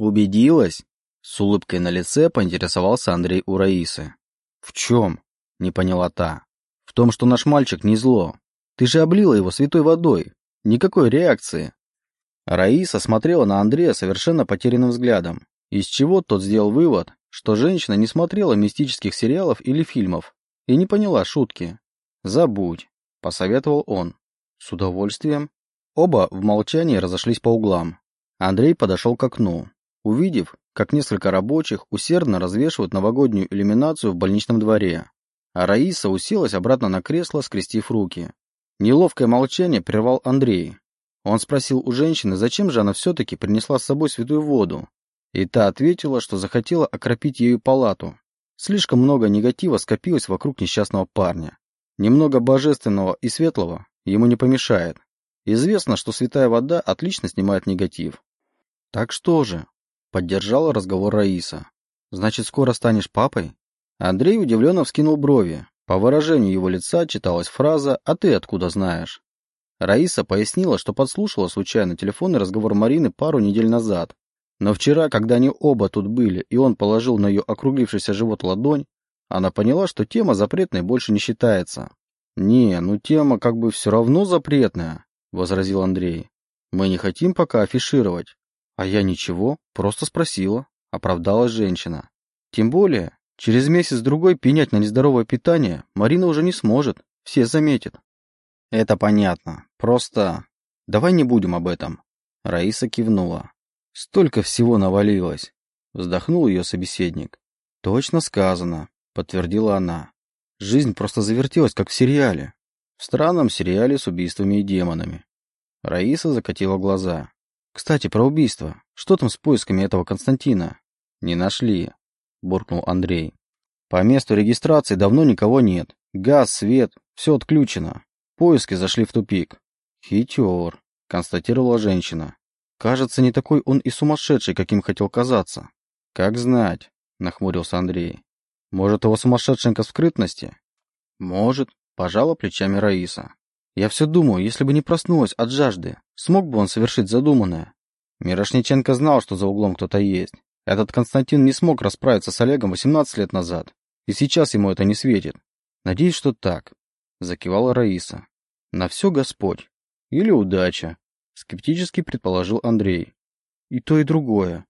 Убедилась? С улыбкой на лице поинтересовался Андрей у Раисы. В чем? Не поняла та. В том, что наш мальчик не зло. Ты же облила его святой водой. Никакой реакции. Раиса смотрела на Андрея совершенно потерянным взглядом, из чего тот сделал вывод, что женщина не смотрела мистических сериалов или фильмов и не поняла шутки. «Забудь», — посоветовал он. «С удовольствием». Оба в молчании разошлись по углам. Андрей подошел к окну, увидев, как несколько рабочих усердно развешивают новогоднюю иллюминацию в больничном дворе, а Раиса уселась обратно на кресло, скрестив руки. Неловкое молчание прервал Андрей. Он спросил у женщины, зачем же она все-таки принесла с собой святую воду. И та ответила, что захотела окропить ею палату. Слишком много негатива скопилось вокруг несчастного парня. Немного божественного и светлого ему не помешает. Известно, что святая вода отлично снимает негатив. Так что же? Поддержала разговор Раиса. Значит, скоро станешь папой? Андрей удивленно вскинул брови. По выражению его лица читалась фраза «А ты откуда знаешь?». Раиса пояснила, что подслушала случайно телефонный разговор Марины пару недель назад. Но вчера, когда они оба тут были, и он положил на ее округлившийся живот ладонь, она поняла, что тема запретной больше не считается. «Не, ну тема как бы все равно запретная», — возразил Андрей. «Мы не хотим пока афишировать». «А я ничего, просто спросила», — оправдалась женщина. «Тем более, Через месяц-другой пенять на нездоровое питание Марина уже не сможет, все заметят. Это понятно, просто... Давай не будем об этом. Раиса кивнула. Столько всего навалилось. Вздохнул ее собеседник. Точно сказано, подтвердила она. Жизнь просто завертелась, как в сериале. В странном сериале с убийствами и демонами. Раиса закатила глаза. Кстати, про убийство. Что там с поисками этого Константина? Не нашли. — буркнул Андрей. «По месту регистрации давно никого нет. Газ, свет, все отключено. Поиски зашли в тупик». «Хитер», — констатировала женщина. «Кажется, не такой он и сумасшедший, каким хотел казаться». «Как знать», — нахмурился Андрей. «Может, его сумасшедшенька в скрытности?» «Может», — пожала плечами Раиса. «Я все думаю, если бы не проснулась от жажды, смог бы он совершить задуманное?» Мирошниченко знал, что за углом кто-то есть. Этот Константин не смог расправиться с Олегом 18 лет назад, и сейчас ему это не светит. Надеюсь, что так, закивала Раиса. На все Господь. Или удача, скептически предположил Андрей. И то, и другое.